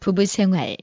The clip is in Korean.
부부 생활.